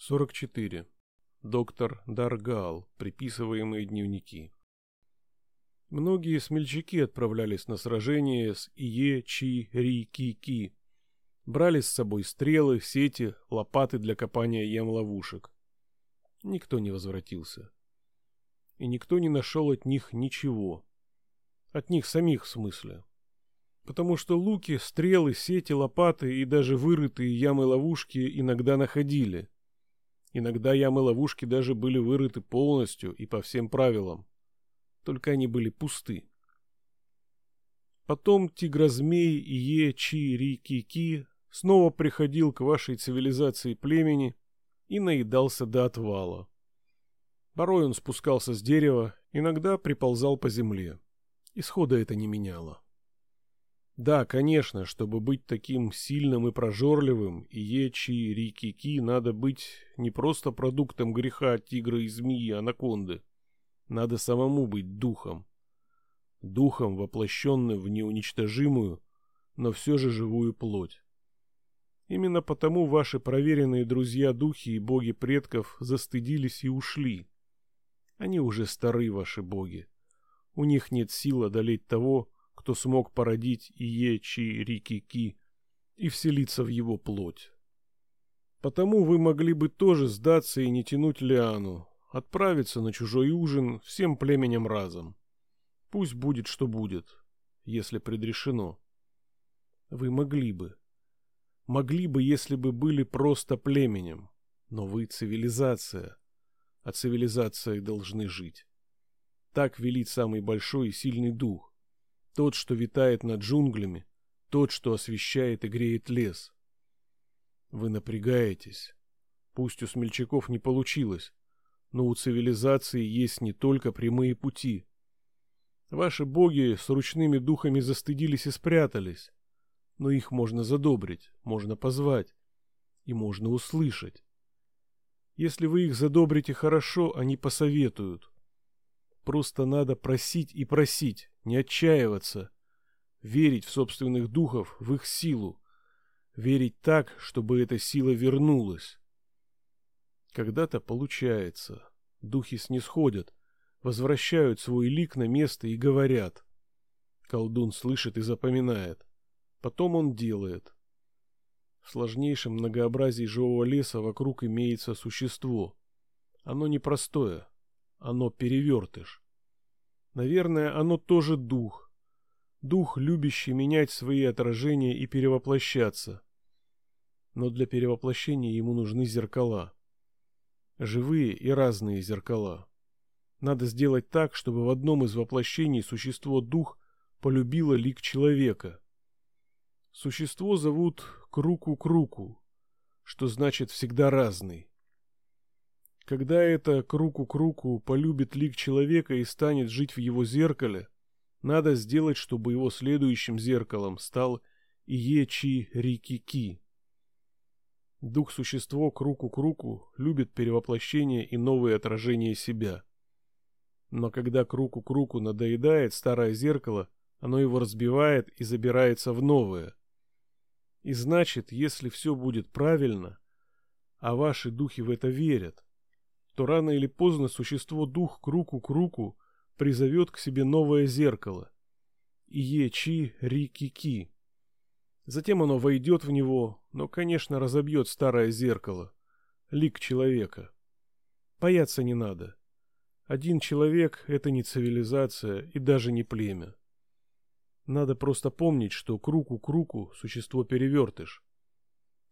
44. Доктор Даргал. Приписываемые дневники. Многие смельчаки отправлялись на сражение с Ие Чи Ри Ки Ки. Брали с собой стрелы, сети, лопаты для копания ям-ловушек. Никто не возвратился. И никто не нашел от них ничего. От них самих в смысле. Потому что луки, стрелы, сети, лопаты и даже вырытые ямы-ловушки иногда находили – Иногда ямы-ловушки даже были вырыты полностью и по всем правилам. Только они были пусты. Потом тигрозмей Ие Чи Ри Ки Ки снова приходил к вашей цивилизации племени и наедался до отвала. Порой он спускался с дерева, иногда приползал по земле. Исхода это не меняло. Да, конечно, чтобы быть таким сильным и прожорливым, и ечи, рикики, надо быть не просто продуктом греха тигра и змеи, анаконды. Надо самому быть духом. Духом, воплощенным в неуничтожимую, но все же живую плоть. Именно потому ваши проверенные друзья-духи и боги предков застыдились и ушли. Они уже стары, ваши боги. У них нет сил одолеть того, кто смог породить Ие Чи Рики Ки и вселиться в его плоть. Потому вы могли бы тоже сдаться и не тянуть Лиану, отправиться на чужой ужин всем племенем разом. Пусть будет, что будет, если предрешено. Вы могли бы. Могли бы, если бы были просто племенем. Но вы цивилизация, а цивилизацией должны жить. Так велит самый большой и сильный дух. Тот, что витает над джунглями, тот, что освещает и греет лес. Вы напрягаетесь. Пусть у смельчаков не получилось, но у цивилизации есть не только прямые пути. Ваши боги с ручными духами застыдились и спрятались, но их можно задобрить, можно позвать и можно услышать. Если вы их задобрите хорошо, они посоветуют. Просто надо просить и просить, не отчаиваться, верить в собственных духов, в их силу, верить так, чтобы эта сила вернулась. Когда-то получается. Духи снисходят, возвращают свой лик на место и говорят. Колдун слышит и запоминает. Потом он делает. В сложнейшем многообразии живого леса вокруг имеется существо. Оно непростое, оно перевертыш. Наверное, оно тоже дух. Дух, любящий менять свои отражения и перевоплощаться. Но для перевоплощения ему нужны зеркала. Живые и разные зеркала. Надо сделать так, чтобы в одном из воплощений существо-дух полюбило лик человека. Существо зовут Круку-Круку, что значит всегда разный. Когда это к руку к руку полюбит лик человека и станет жить в его зеркале, надо сделать, чтобы его следующим зеркалом стал Иечи Рикики. Дух-существо к руку к руку любит перевоплощение и новые отражения себя. Но когда к руку к руку надоедает старое зеркало, оно его разбивает и забирается в новое. И значит, если все будет правильно, а ваши духи в это верят, то рано или поздно существо-дух к руку к руку призовет к себе новое зеркало. Ие-чи ри-ки-ки. Затем оно войдет в него, но, конечно, разобьет старое зеркало. Лик человека. Бояться не надо. Один человек — это не цивилизация и даже не племя. Надо просто помнить, что к руку к руку существо перевертыш.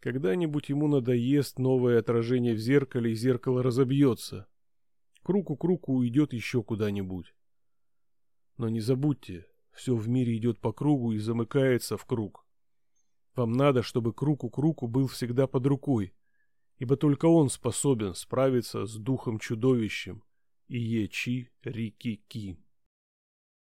Когда-нибудь ему надоест новое отражение в зеркале, и зеркало разобьется. Круг у кругу уйдет еще куда-нибудь. Но не забудьте, все в мире идет по кругу и замыкается в круг. Вам надо, чтобы круг у кругу был всегда под рукой, ибо только он способен справиться с духом чудовищем Иечи Рики Ки.